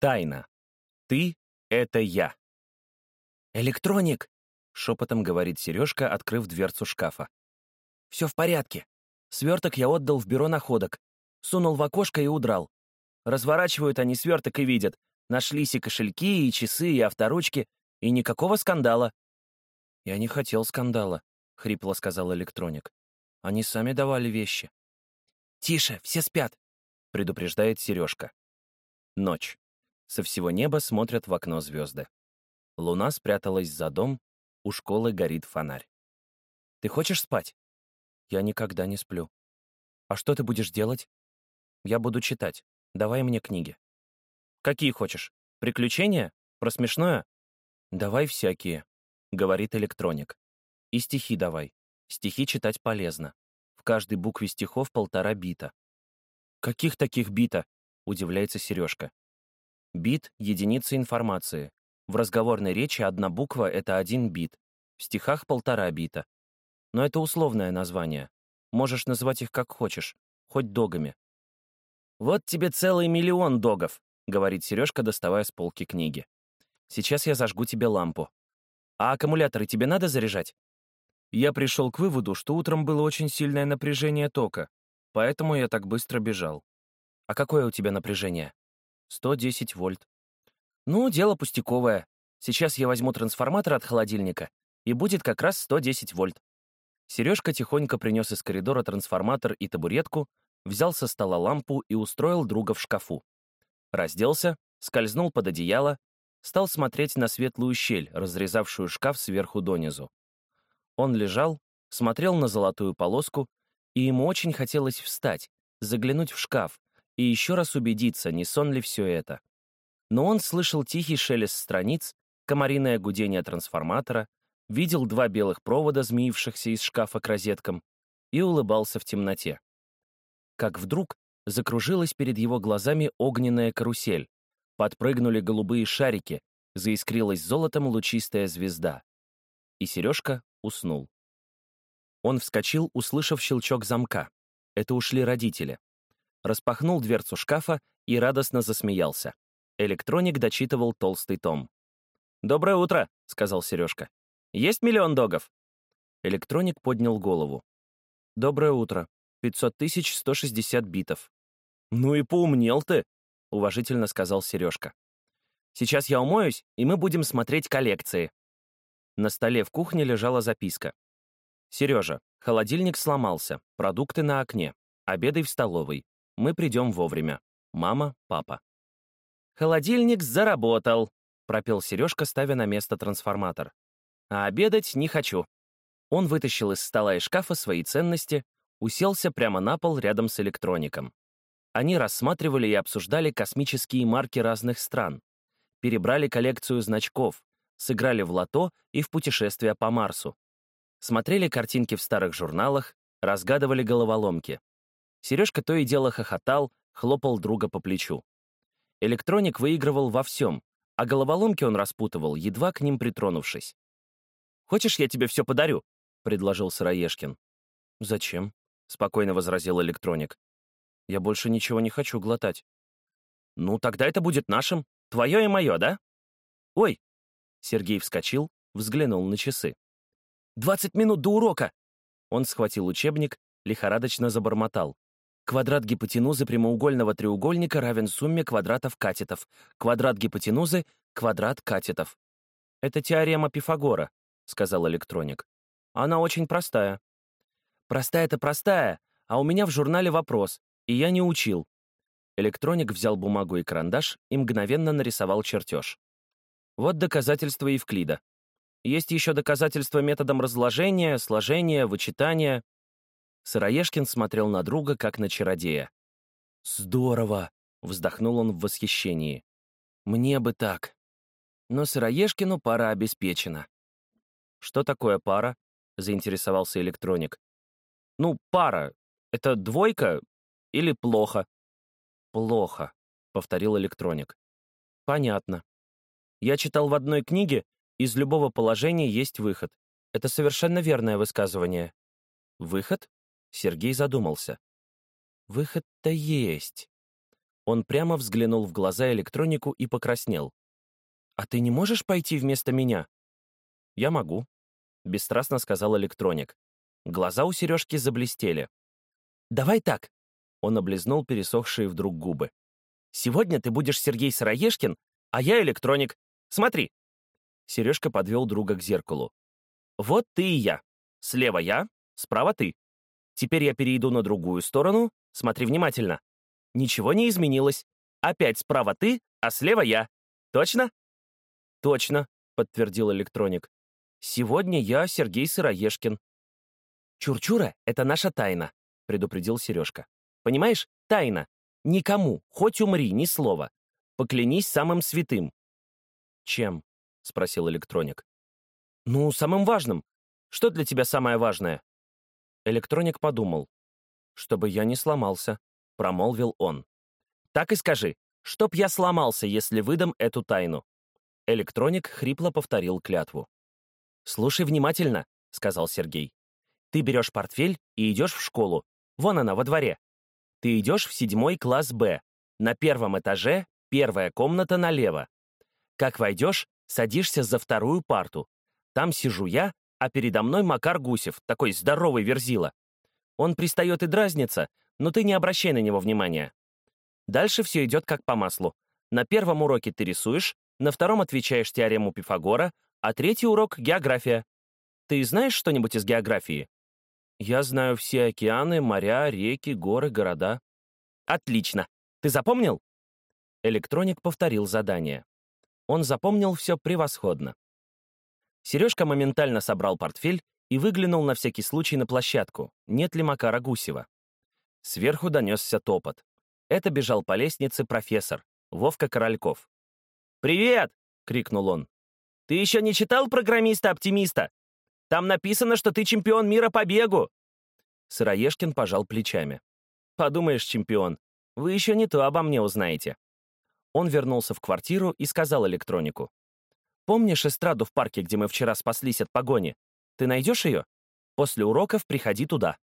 Тайна. Ты — это я. «Электроник!» — шепотом говорит Сережка, открыв дверцу шкафа. «Все в порядке. Сверток я отдал в бюро находок. Сунул в окошко и удрал. Разворачивают они сверток и видят. Нашлись и кошельки, и часы, и авторучки, и никакого скандала». «Я не хотел скандала», — хрипло сказал электроник. «Они сами давали вещи». «Тише, все спят», — предупреждает Сережка. Ночь. Со всего неба смотрят в окно звезды. Луна спряталась за дом, у школы горит фонарь. «Ты хочешь спать?» «Я никогда не сплю». «А что ты будешь делать?» «Я буду читать. Давай мне книги». «Какие хочешь? Приключения? Про смешное?» «Давай всякие», — говорит электроник. «И стихи давай. Стихи читать полезно. В каждой букве стихов полтора бита». «Каких таких бита?» — удивляется Сережка. Бит — единица информации. В разговорной речи одна буква — это один бит. В стихах — полтора бита. Но это условное название. Можешь назвать их как хочешь, хоть догами. «Вот тебе целый миллион догов», — говорит Сережка, доставая с полки книги. «Сейчас я зажгу тебе лампу. А аккумуляторы тебе надо заряжать?» Я пришел к выводу, что утром было очень сильное напряжение тока, поэтому я так быстро бежал. «А какое у тебя напряжение?» 110 вольт. Ну, дело пустяковое. Сейчас я возьму трансформатор от холодильника, и будет как раз 110 вольт. Сережка тихонько принес из коридора трансформатор и табуретку, взял со стола лампу и устроил друга в шкафу. Разделся, скользнул под одеяло, стал смотреть на светлую щель, разрезавшую шкаф сверху донизу. Он лежал, смотрел на золотую полоску, и ему очень хотелось встать, заглянуть в шкаф, и еще раз убедиться, не сон ли все это. Но он слышал тихий шелест страниц, комариное гудение трансформатора, видел два белых провода, змеившихся из шкафа к розеткам, и улыбался в темноте. Как вдруг закружилась перед его глазами огненная карусель, подпрыгнули голубые шарики, заискрилась золотом лучистая звезда. И Сережка уснул. Он вскочил, услышав щелчок замка. Это ушли родители распахнул дверцу шкафа и радостно засмеялся. Электроник дочитывал толстый том. «Доброе утро», — сказал Сережка. «Есть миллион догов?» Электроник поднял голову. «Доброе утро. 500 тысяч 160 битов». «Ну и поумнел ты», — уважительно сказал Сережка. «Сейчас я умоюсь, и мы будем смотреть коллекции». На столе в кухне лежала записка. «Сережа, холодильник сломался, продукты на окне, обедай в столовой, мы придем вовремя. Мама, папа. «Холодильник заработал», — пропел Сережка, ставя на место трансформатор. «А обедать не хочу». Он вытащил из стола и шкафа свои ценности, уселся прямо на пол рядом с электроником. Они рассматривали и обсуждали космические марки разных стран, перебрали коллекцию значков, сыграли в лото и в путешествия по Марсу. Смотрели картинки в старых журналах, разгадывали головоломки. Сережка то и дело хохотал, хлопал друга по плечу. Электроник выигрывал во всем, а головоломки он распутывал, едва к ним притронувшись. «Хочешь, я тебе все подарю?» — предложил Сыроежкин. «Зачем?» — спокойно возразил электроник. «Я больше ничего не хочу глотать». «Ну, тогда это будет нашим. Твое и мое, да?» «Ой!» Сергей вскочил, взглянул на часы. «Двадцать минут до урока!» Он схватил учебник, лихорадочно забормотал. Квадрат гипотенузы прямоугольного треугольника равен сумме квадратов катетов. Квадрат гипотенузы — квадрат катетов. «Это теорема Пифагора», — сказал электроник. «Она очень простая». «Простая-то простая, а у меня в журнале вопрос, и я не учил». Электроник взял бумагу и карандаш и мгновенно нарисовал чертеж. Вот доказательства Евклида. Есть еще доказательства методом разложения, сложения, вычитания. Сыроежкин смотрел на друга, как на чародея. «Здорово!» — вздохнул он в восхищении. «Мне бы так. Но Сыроежкину пара обеспечена». «Что такое пара?» — заинтересовался электроник. «Ну, пара. Это двойка или плохо?» «Плохо», — повторил электроник. «Понятно. Я читал в одной книге, из любого положения есть выход. Это совершенно верное высказывание». «Выход?» Сергей задумался. Выход-то есть. Он прямо взглянул в глаза электронику и покраснел. «А ты не можешь пойти вместо меня?» «Я могу», — бесстрастно сказал электроник. Глаза у Сережки заблестели. «Давай так!» — он облизнул пересохшие вдруг губы. «Сегодня ты будешь Сергей Сыроежкин, а я электроник. Смотри!» Сережка подвел друга к зеркалу. «Вот ты и я. Слева я, справа ты. Теперь я перейду на другую сторону. Смотри внимательно. Ничего не изменилось. Опять справа ты, а слева я. Точно? Точно, подтвердил электроник. Сегодня я Сергей Сыроежкин. Чурчура — это наша тайна, предупредил Сережка. Понимаешь, тайна. Никому, хоть умри, ни слова. Поклянись самым святым. Чем? спросил электроник. Ну, самым важным. Что для тебя самое важное? Электроник подумал. Чтобы я не сломался промолвил он. «Так и скажи, чтоб я сломался, если выдам эту тайну». Электроник хрипло повторил клятву. «Слушай внимательно», — сказал Сергей. «Ты берешь портфель и идешь в школу. Вон она, во дворе. Ты идешь в седьмой класс Б. На первом этаже первая комната налево. Как войдешь, садишься за вторую парту. Там сижу я, а передо мной Макар Гусев, такой здоровый верзила. Он пристает и дразнится, но ты не обращай на него внимания. Дальше все идет как по маслу. На первом уроке ты рисуешь, на втором отвечаешь теорему Пифагора, а третий урок — география. Ты знаешь что-нибудь из географии? Я знаю все океаны, моря, реки, горы, города. Отлично. Ты запомнил? Электроник повторил задание. Он запомнил все превосходно. Сережка моментально собрал портфель и выглянул на всякий случай на площадку, нет ли Макара Гусева. Сверху донесся топот. Это бежал по лестнице профессор, Вовка Корольков. «Привет!» — крикнул он. «Ты еще не читал программиста-оптимиста? Там написано, что ты чемпион мира по бегу!» Сыроежкин пожал плечами. «Подумаешь, чемпион, вы еще не то обо мне узнаете». Он вернулся в квартиру и сказал электронику. «Помнишь эстраду в парке, где мы вчера спаслись от погони? Ты найдешь ее? После уроков приходи туда».